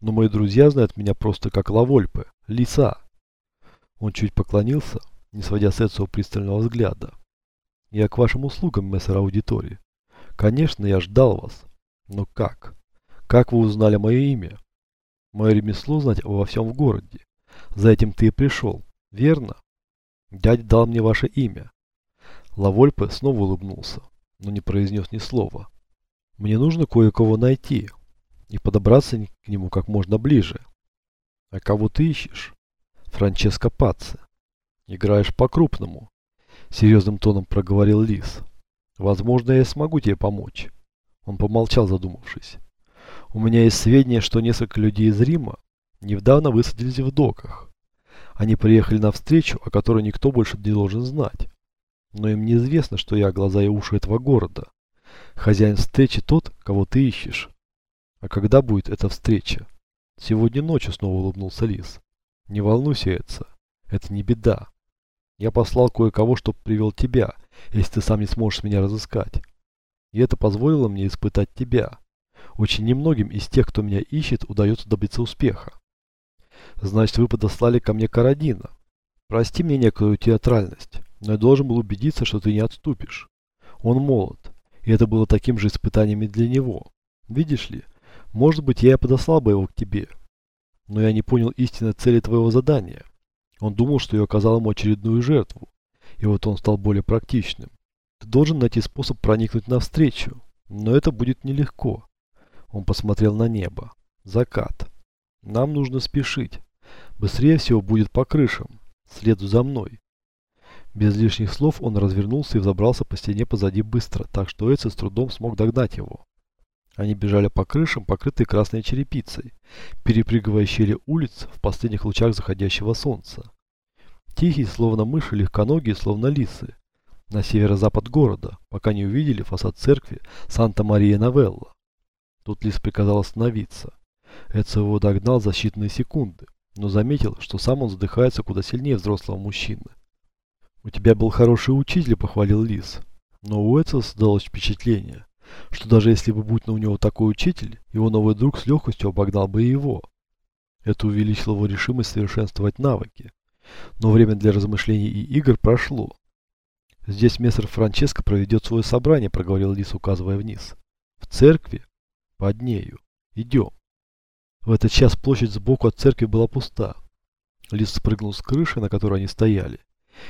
но мои друзья знают меня просто как Лавольпе, лиса. Он чуть поклонился, не сводя с Эцио пристального взгляда. Я к вашим услугам, мессер аудитории. Конечно, я ждал вас. Но как? Как вы узнали мое имя? Мое ремесло знать обо всем в городе. За этим ты и пришел, верно? Дядя дал мне ваше имя. Лавольпе снова улыбнулся, но не произнес ни слова. Мне нужно кое-кого найти и подобраться к нему как можно ближе. А кого ты ищешь? Франческо Пацци. Играешь по-крупному. Серьезным тоном проговорил Лис. Возможно, я смогу тебе помочь. Он помолчал, задумавшись. У меня есть сведения, что несколько людей из Рима недавно высадились в доках. Они приехали на встречу, о которой никто больше не должен знать. Но им неизвестно, что я глаза и уши этого города. Хозяин встречи тот, кого ты ищешь. А когда будет эта встреча? Сегодня ночью снова улыбнулся Лис. Не волнуйся, Эдса. Это не беда. Я послал кое-кого, чтобы привел тебя, если ты сам не сможешь меня разыскать. И это позволило мне испытать тебя. Очень немногим из тех, кто меня ищет, удается добиться успеха. Значит, вы подослали ко мне Карадина. Прости мне некую театральность, но я должен был убедиться, что ты не отступишь. Он молод, и это было таким же испытанием и для него. Видишь ли, может быть, я и подослал бы его к тебе. Но я не понял истинной цели твоего задания. Он думал, что я оказал ему очередную жертву, и вот он стал более практичным. Ты должен найти способ проникнуть навстречу, но это будет нелегко. Он посмотрел на небо. Закат. Нам нужно спешить. Быстрее всего будет по крышам. Следуй за мной. Без лишних слов он развернулся и взобрался по стене позади быстро, так что Эци с трудом смог догнать его. Они бежали по крышам, покрытые красной черепицей, перепрыгивая щели улиц в последних лучах заходящего солнца. Тихие, словно мыши, легконогие, словно лисы, на северо-запад города, пока не увидели фасад церкви Санта-Мария-Новелла. Тут лис приказал остановиться. Эдсо его догнал за считанные секунды, но заметил, что сам он задыхается куда сильнее взрослого мужчины. «У тебя был хороший учитель», — похвалил лис. Но у Эдсо создалось впечатление, что даже если бы будь у него такой учитель, его новый друг с легкостью обогнал бы его. Это увеличило его решимость совершенствовать навыки. Но время для размышлений и игр прошло. «Здесь мистер Франческо проведет свое собрание», — проговорил Лис, указывая вниз. «В церкви? Под нею. Идем». В этот час площадь сбоку от церкви была пуста. Лис спрыгнул с крыши, на которой они стояли.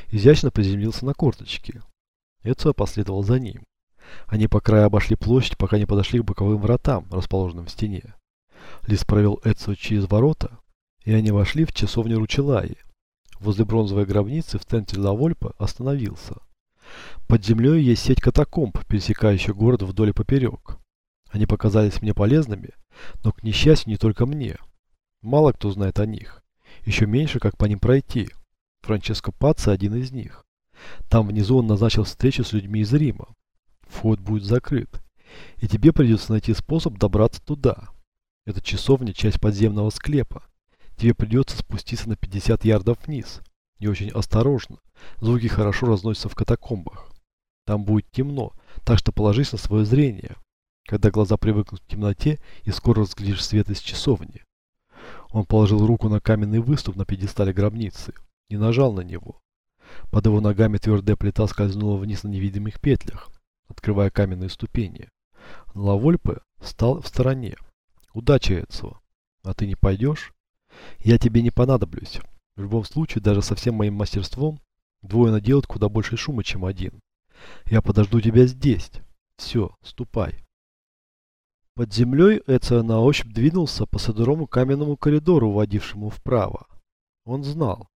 Изящно приземлился на корточки. Эцио последовал за ним. Они по краю обошли площадь, пока не подошли к боковым вратам, расположенным в стене. Лис провел Эцио через ворота, и они вошли в часовню Ручелаи. Возле бронзовой гробницы в центре Лавольпа остановился. Под землей есть сеть катакомб, пересекающих город вдоль и поперек. Они показались мне полезными, но, к несчастью, не только мне. Мало кто знает о них. Еще меньше, как по ним пройти. Франческо Пацци один из них. Там внизу он назначил встречу с людьми из Рима. Вход будет закрыт. И тебе придется найти способ добраться туда. Эта часовня – часть подземного склепа. Тебе придется спуститься на 50 ярдов вниз. И очень осторожно. Звуки хорошо разносятся в катакомбах. Там будет темно, так что положись на свое зрение. Когда глаза привыкнут к темноте, и скоро разглядишь свет из часовни. Он положил руку на каменный выступ на пьедестале гробницы и нажал на него. Под его ногами твердая плита скользнула вниз на невидимых петлях, открывая каменные ступени. Лавольпе стал в стороне. Удачи, Эцио. А ты не пойдешь? Я тебе не понадоблюсь. В любом случае, даже со всем моим мастерством, двое наделают куда больше шума, чем один. Я подожду тебя здесь. Все, ступай. Под землей Эцио на ощупь двинулся по садовому каменному коридору, уводившему вправо. Он знал,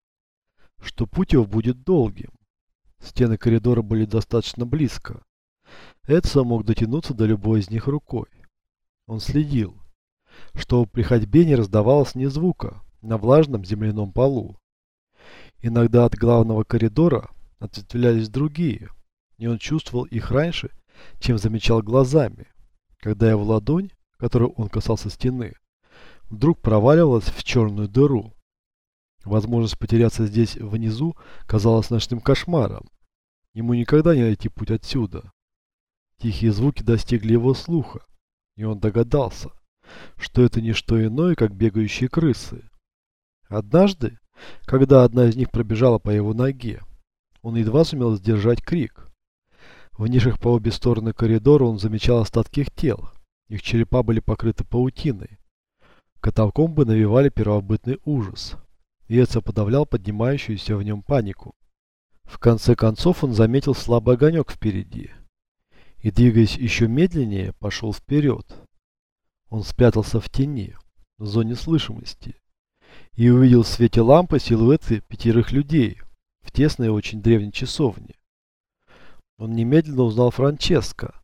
что путь его будет долгим. Стены коридора были достаточно близко. Эдсо мог дотянуться до любой из них рукой. Он следил, чтобы при ходьбе не раздавалось ни звука на влажном земляном полу. Иногда от главного коридора ответвлялись другие, и он чувствовал их раньше, чем замечал глазами, когда его ладонь, которой он касался стены, вдруг проваливалась в черную дыру. Возможность потеряться здесь внизу казалась ночным кошмаром. Ему никогда не найти путь отсюда. Тихие звуки достигли его слуха, и он догадался, что это не что иное, как бегающие крысы. Однажды, когда одна из них пробежала по его ноге, он едва сумел сдержать крик. В нишах по обе стороны коридора он замечал остатки их тел. Их черепа были покрыты паутиной. Катакомбы навевали первобытный ужас. И это подавлял поднимающуюся в нем панику. В конце концов он заметил слабый огонек впереди. И, двигаясь еще медленнее, пошел вперед. Он спрятался в тени, в зоне слышимости, и увидел в свете лампы силуэты пятерых людей в тесной очень древней часовне. Он немедленно узнал Франческо,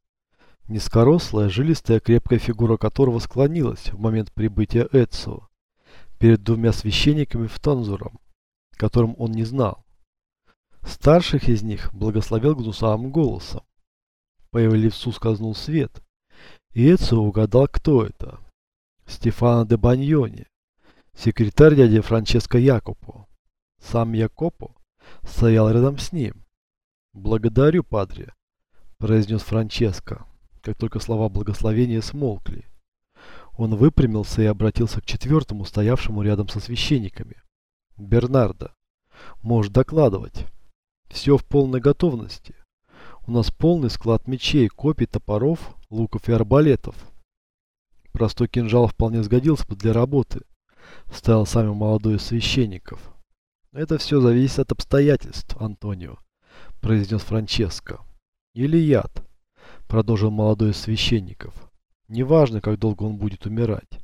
низкорослая, жилистая, крепкая фигура которого склонилась в момент прибытия Эцио перед двумя священниками в Танзуром, которым он не знал. Старших из них благословил гнусавым голосом. По его лицу скользнул свет, и Эцио угадал, кто это. Стефано де Баньони, секретарь дяди Франческо Якопо. Сам Якопо стоял рядом с ним. «Благодарю, падре», – произнес Франческо, как только слова благословения смолкли. Он выпрямился и обратился к четвертому, стоявшему рядом со священниками. «Бернардо, можешь докладывать. Все в полной готовности. У нас полный склад мечей, копий, топоров, луков и арбалетов. Простой кинжал вполне сгодился бы для работы, вставил самый молодой из священников. Это все зависит от обстоятельств, Антонио, произнес Франческо. Или яд, продолжил молодой из священников. Неважно, как долго он будет умирать.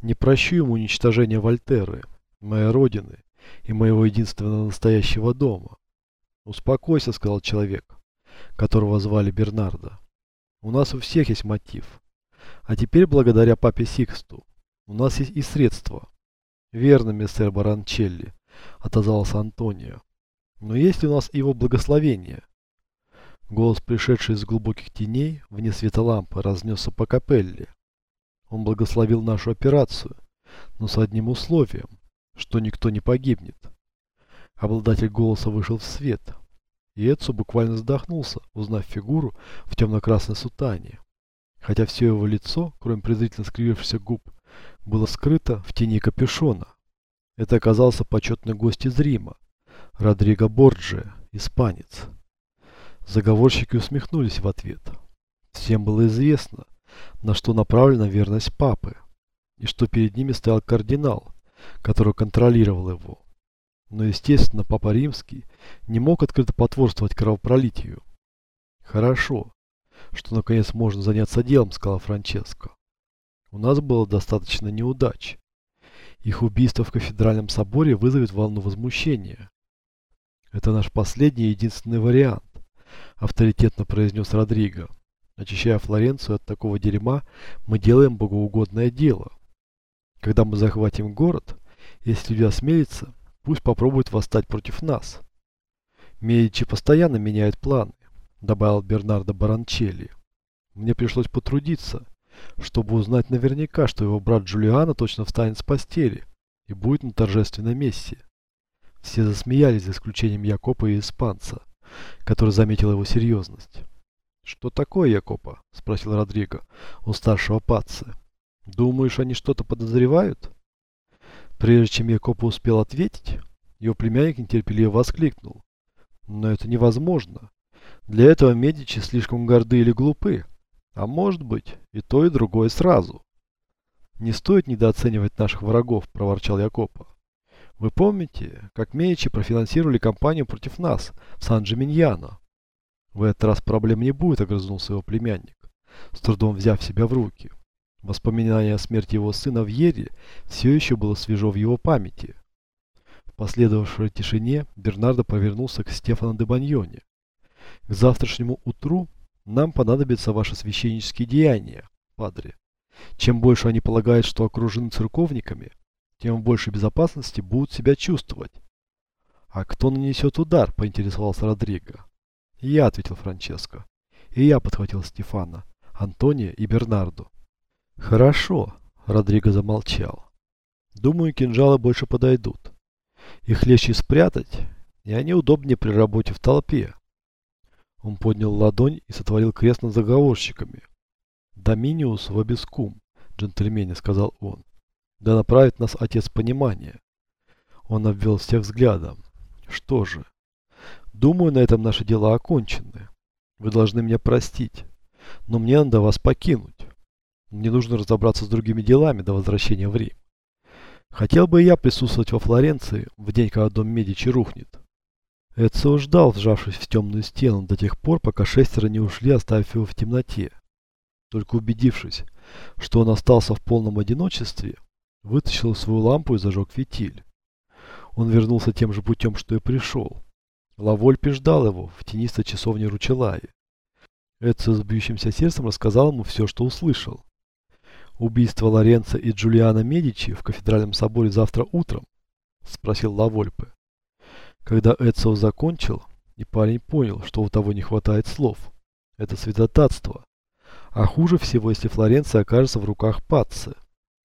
Не прощу ему уничтожения Вольтеры, моей родины и моего единственного настоящего дома. «Успокойся», — сказал человек, которого звали Бернардо. «У нас у всех есть мотив. А теперь, благодаря папе Сиксту, у нас есть и средства». «Верно, мистер Баранчелли», — отозвался Антонио. «Но есть у нас его благословение?» Голос, пришедший из глубоких теней, вне света лампы, разнесся по капелле. Он благословил нашу операцию, но с одним условием, что никто не погибнет. Обладатель голоса вышел в свет. И Эдсу буквально задохнулся, узнав фигуру в темно-красной сутане. Хотя все его лицо, кроме презрительно скривившихся губ, было скрыто в тени капюшона. Это оказался почетный гость из Рима, Родриго Борджия, испанец. Заговорщики усмехнулись в ответ. Всем было известно, на что направлена верность папы, и что перед ними стоял кардинал, который контролировал его. Но, естественно, Папа Римский не мог открыто потворствовать кровопролитию. «Хорошо, что наконец можно заняться делом», — сказал Франческо. «У нас было достаточно неудач. Их убийство в кафедральном соборе вызовет волну возмущения. Это наш последний и единственный вариант», — авторитетно произнес Родриго. «Очищая Флоренцию от такого дерьма, мы делаем богоугодное дело. Когда мы захватим город, если люди осмелятся, Пусть попробует восстать против нас. Медичи постоянно меняет планы, добавил Бернардо Баранчелли. Мне пришлось потрудиться, чтобы узнать наверняка, что его брат Джулиано точно встанет с постели и будет на торжественной мессе. Все засмеялись, за исключением Якопа и испанца, который заметил его серьезность. «Что такое, Якопа?» – спросил Родриго у старшего пацы. «Думаешь, они что-то подозревают?» Прежде чем Якопа успел ответить, его племянник нетерпеливо воскликнул. Но это невозможно. Для этого Медичи слишком горды или глупы. А может быть, и то, и другое сразу. Не стоит недооценивать наших врагов, проворчал Якопа. Вы помните, как Медичи профинансировали кампанию против нас в Сан-Джиминьяно? В этот раз проблем не будет, огрызнулся его племянник, с трудом взяв себя в руки. Воспоминание о смерти его сына в Ере все еще было свежо в его памяти. В последовавшей тишине Бернардо повернулся к Стефану де Баньоне. «К завтрашнему утру нам понадобятся ваши священнические деяния, падре. Чем больше они полагают, что окружены церковниками, тем больше безопасности будут себя чувствовать». «А кто нанесет удар?» – поинтересовался Родриго. «Я», – ответил Франческо. «И я», – подхватил Стефана, Антония и Бернарду. Хорошо, Родриго замолчал. Думаю, кинжалы больше подойдут. Их легче спрятать, и они удобнее при работе в толпе. Он поднял ладонь и сотворил крест над заговорщиками. Доминиус вобискум, джентльмены», — сказал он. «Да направит нас Отец Понимания». Он обвел всех взглядом. «Что же? Думаю, на этом наши дела окончены. Вы должны меня простить, но мне надо вас покинуть. Мне нужно разобраться с другими делами до возвращения в Рим. Хотел бы я присутствовать во Флоренции в день, когда дом Медичи рухнет. Эцио ждал, вжавшись в темную стену, до тех пор, пока шестеро не ушли, оставив его в темноте. Только убедившись, что он остался в полном одиночестве, вытащил свою лампу и зажег фитиль. Он вернулся тем же путем, что и пришел. Лавольпи ждал его в тенистой часовне Ручелаи. Эцио с бьющимся сердцем рассказал ему все, что услышал. Убийство Лоренцо и Джулиана Медичи в кафедральном соборе завтра утром? Спросил Лавольпе. Когда Эцио закончил, и парень понял, что у того не хватает слов. Это святотатство. А хуже всего, если Флоренция окажется в руках Пацци.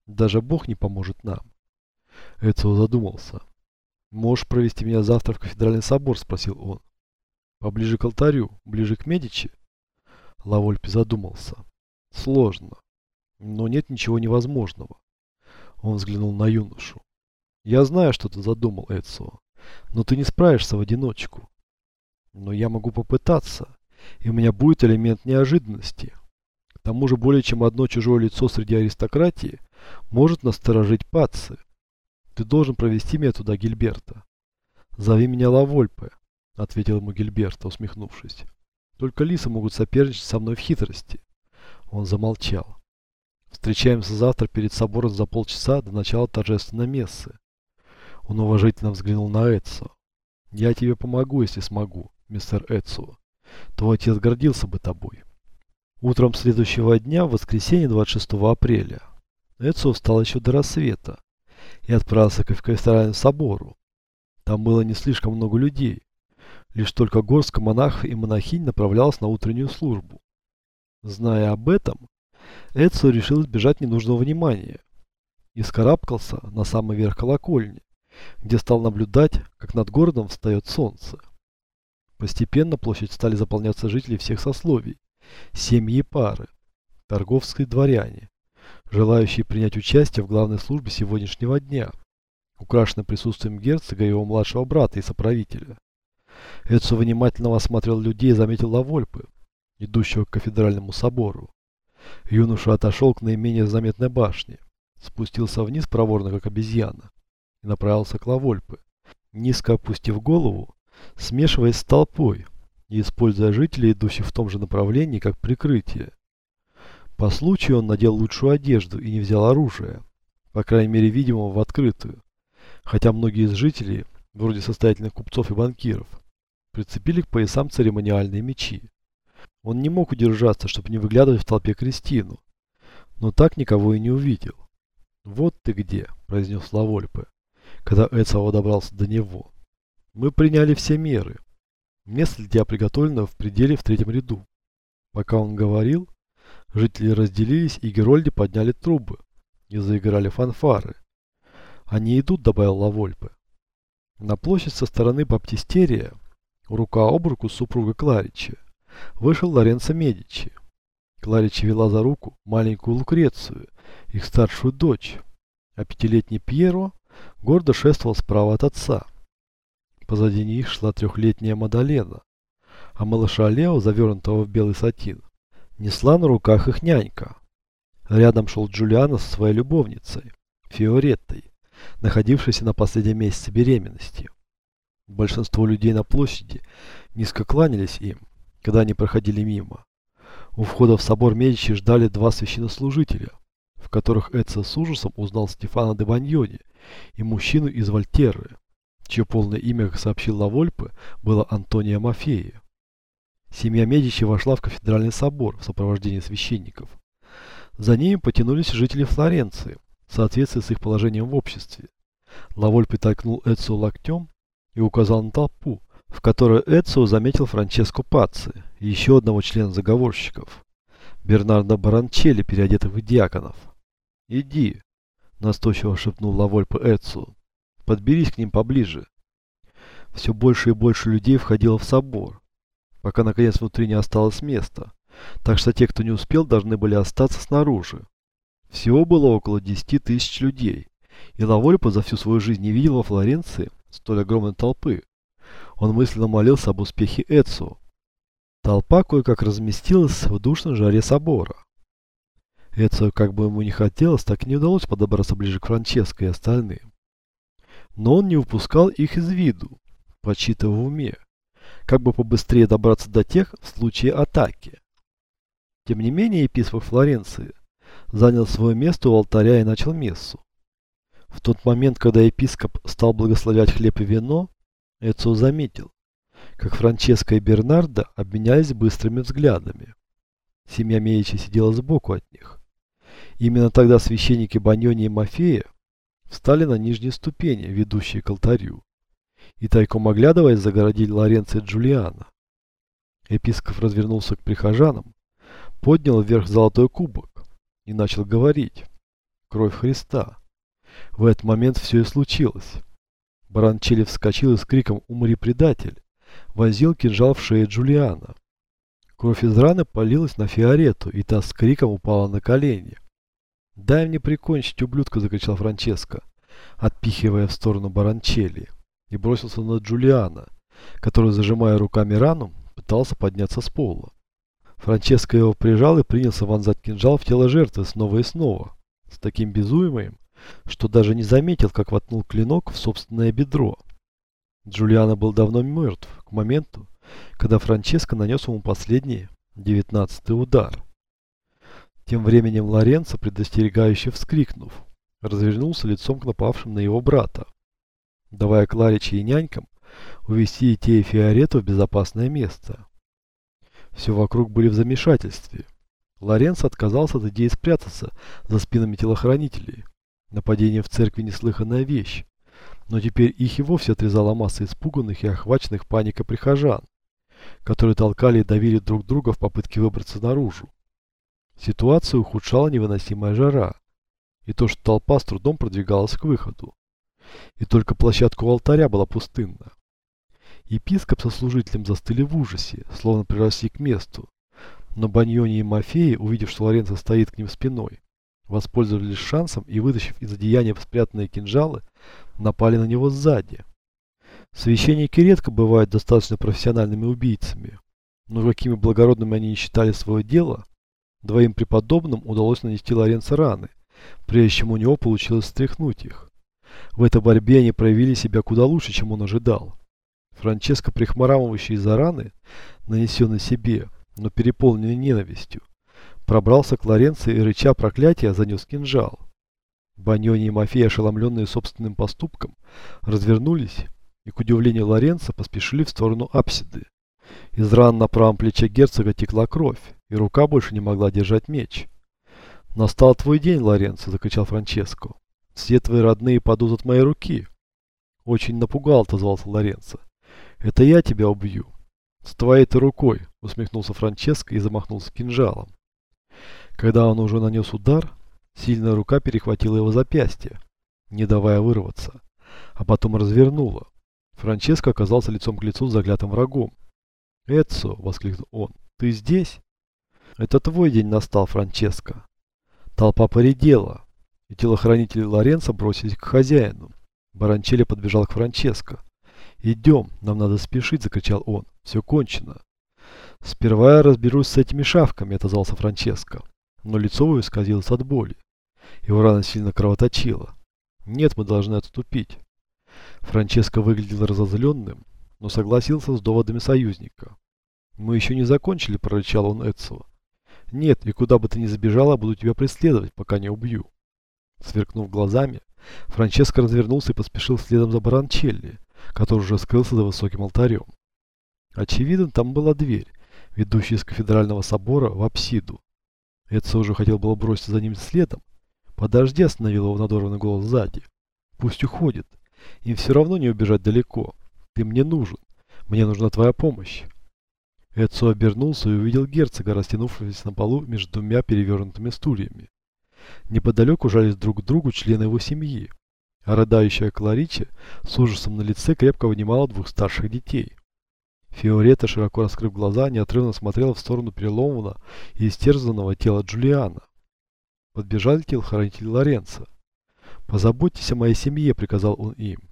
Даже Бог не поможет нам. Эцио задумался. «Можешь провести меня завтра в кафедральный собор?» – спросил он. «Поближе к алтарю, ближе к Медичи?» Лавольпе задумался. «Сложно. Но нет ничего невозможного. Он взглянул на юношу. Я знаю, что ты задумал, Эцио, но ты не справишься в одиночку. Но я могу попытаться, и у меня будет элемент неожиданности. К тому же более чем одно чужое лицо среди аристократии может насторожить пацы. Ты должен провести меня туда, Гильберта. Зови меня Лавольпе, ответил ему Гильберта, усмехнувшись. Только лисы могут соперничать со мной в хитрости. Он замолчал. Встречаемся завтра перед собором за полчаса до начала торжественной мессы. Он уважительно взглянул на Эдсо. Я тебе помогу, если смогу, мистер Эдсо. Твой отец гордился бы тобой. Утром следующего дня, в воскресенье 26 апреля, Эдсо встал еще до рассвета и отправился к кафедральному собору. Там было не слишком много людей. Лишь только горстка монахов и монахинь направлялась на утреннюю службу. Зная об этом, Эдсо решил избежать ненужного внимания и скарабкался на самый верх колокольни, где стал наблюдать, как над городом встает солнце. Постепенно площадь стали заполняться жители всех сословий, семьи и пары, торговские дворяне, желающие принять участие в главной службе сегодняшнего дня, украшенной присутствием герцога и его младшего брата и соправителя. Эдсо внимательно осмотрел людей и заметил Лавольпы, идущего к кафедральному собору. Юноша отошел к наименее заметной башне, спустился вниз проворно, как обезьяна, и направился к Лавольпе, низко опустив голову, смешиваясь с толпой и используя жителей, идущих в том же направлении, как прикрытие. По случаю он надел лучшую одежду и не взял оружие, по крайней мере видимого в открытую, хотя многие из жителей, вроде состоятельных купцов и банкиров, прицепили к поясам церемониальные мечи. Он не мог удержаться, чтобы не выглядывать в толпе Кристину, но так никого и не увидел. «Вот ты где», – произнес Лавольпе, когда Эцао добрался до него. «Мы приняли все меры. Место для тебя приготовлено в пределе в третьем ряду». Пока он говорил, жители разделились и Герольди подняли трубы и заиграли фанфары. «Они идут», – добавил Лавольпе. На площадь со стороны Баптистерия, рука об руку супруга Кларича, вышел Лоренцо Медичи. Кларичи вела за руку маленькую Лукрецию, их старшую дочь, а пятилетний Пьеро гордо шествовал справа от отца. Позади них шла трехлетняя Мадалена, а малыша Лео, завернутого в белый сатин, несла на руках их нянька. Рядом шел Джулиано со своей любовницей, Фиореттой, находившейся на последнем месяце беременности. Большинство людей на площади низко кланялись им, когда они проходили мимо. У входа в собор Медичи ждали два священнослужителя, в которых Эдсо с ужасом узнал Стефана де Баньони и мужчину из Вольтерры, чье полное имя, как сообщил Лавольпе, было Антония Мафея. Семья Медичи вошла в кафедральный собор в сопровождении священников. За ними потянулись жители Флоренции, в соответствии с их положением в обществе. Лавольпе толкнул Эдсо локтем и указал на толпу, в которой Эцио заметил Франческо Пацци и еще одного члена заговорщиков, Бернардо Баранчелли, переодетых в диаконов. «Иди», – настойчиво шепнул Лавольпе Эцио, – «подберись к ним поближе». Все больше и больше людей входило в собор, пока наконец внутри не осталось места, так что те, кто не успел, должны были остаться снаружи. Всего было около 10 тысяч людей, и Лавольпа за всю свою жизнь не видел во Флоренции столь огромной толпы. Он мысленно молился об успехе Эцио. Толпа кое-как разместилась в душной жаре собора. Эцио, как бы ему не хотелось, так и не удалось подобраться ближе к Франческо и остальным. Но он не упускал их из виду, подсчитывая в уме, как бы побыстрее добраться до тех в случае атаки. Тем не менее, епископ Флоренции занял свое место у алтаря и начал мессу. В тот момент, когда епископ стал благословлять хлеб и вино, Эцио заметил, как Франческо и Бернардо обменялись быстрыми взглядами. Семья Медичи сидела сбоку от них. Именно тогда священники Баньони и Мафея встали на нижние ступени, ведущие к алтарю, и тайком оглядываясь загородили Лоренцо и Джулиана. Епископ развернулся к прихожанам, поднял вверх золотой кубок и начал говорить «Кровь Христа». В этот момент все и случилось. Баранчели вскочил и с криком «Умри, предатель!» возил кинжал в шею Джулиана. Кровь из раны полилась на Фиорету, и та с криком упала на колени. «Дай мне прикончить, ублюдка!» – закричал Франческо, отпихивая в сторону Баранчелли, и бросился на Джулиана, который, зажимая руками рану, пытался подняться с пола. Франческо его прижал и принялся вонзать кинжал в тело жертвы снова и снова, с таким безумием, что даже не заметил, как воткнул клинок в собственное бедро. Джулиано был давно мертв к моменту, когда Франческо нанес ему последний, девятнадцатый удар. Тем временем Лоренцо, предостерегающе вскрикнув, развернулся лицом к напавшим на его брата, давая Клариче и нянькам увести Этея Фиорету в безопасное место. Все вокруг были в замешательстве. Лоренцо отказался от идеи спрятаться за спинами телохранителей. Нападение в церкви неслыханная вещь. Но теперь их и вовсе отрезала масса испуганных и охваченных паникой прихожан, которые толкали и давили друг друга в попытке выбраться наружу. Ситуацию ухудшала невыносимая жара и то, что толпа с трудом продвигалась к выходу. И только площадка у алтаря была пустынна. Епископ со служителем застыли в ужасе, словно приросли к месту. Но Баньони и Мафеи, увидев, что Лоренцо стоит к ним спиной, воспользовались шансом и, вытащив из одеяния спрятанные кинжалы, напали на него сзади. Священники редко бывают достаточно профессиональными убийцами, но какими благородными они не считали свое дело, двоим преподобным удалось нанести Лоренцо раны, прежде чем у него получилось стряхнуть их. В этой борьбе они проявили себя куда лучше, чем он ожидал. Франческо, прихмарамывающий из-за раны, нанесенной себе, но переполненный ненавистью, пробрался к Лоренцо и, рыча проклятия, занес кинжал. Баньони и Мафей, ошеломленные собственным поступком, развернулись и, к удивлению Лоренцо, поспешили в сторону апсиды. Из ран на правом плече герцога текла кровь, и рука больше не могла держать меч. «Настал твой день, Лоренцо!» – закричал Франческо. «Все твои родные падут от моей руки!» «Очень напугал!» – отозвался Лоренцо. «Это я тебя убью!» «С твоей-то рукой!» – усмехнулся Франческо и замахнулся кинжалом. Когда он уже нанес удар, сильная рука перехватила его запястье, не давая вырваться, а потом развернула. Франческо оказался лицом к лицу с заклятым врагом. «Эдсо!» – воскликнул он. «Ты здесь?» «Это твой день настал, Франческо!» Толпа поредела, и телохранители Лоренцо бросились к хозяину. Баранчелли подбежал к Франческо. «Идем, нам надо спешить!» – закричал он. «Все кончено!» «Сперва я разберусь с этими шавками», – отозвался Франческо. Но лицо его исказилось от боли. Его рана сильно кровоточила. «Нет, мы должны отступить». Франческо выглядел разозленным, но согласился с доводами союзника. «Мы еще не закончили», – прорычал он Эдсова. «Нет, и куда бы ты ни забежала, буду тебя преследовать, пока не убью». Сверкнув глазами, Франческо развернулся и поспешил следом за Баранчелли, который уже скрылся за высоким алтарем. Очевидно, там была дверь, ведущая из кафедрального собора в апсиду. Эдсо уже хотел было броситься за ним следом. «Подожди», — остановил его надорванный голос сзади. «Пусть уходит. Им все равно не убежать далеко. Ты мне нужен. Мне нужна твоя помощь». Эдсо обернулся и увидел герцога, растянувшегося на полу между двумя перевернутыми стульями. Неподалеку жались друг к другу члены его семьи, а рыдающая Клариче с ужасом на лице крепко вынимала двух старших детей. Фиорета, широко раскрыв глаза, неотрывно смотрела в сторону переломанного и истерзанного тела Джулиана. подбежали телохранители Лоренца. «Позаботьтесь о моей семье», — приказал он им.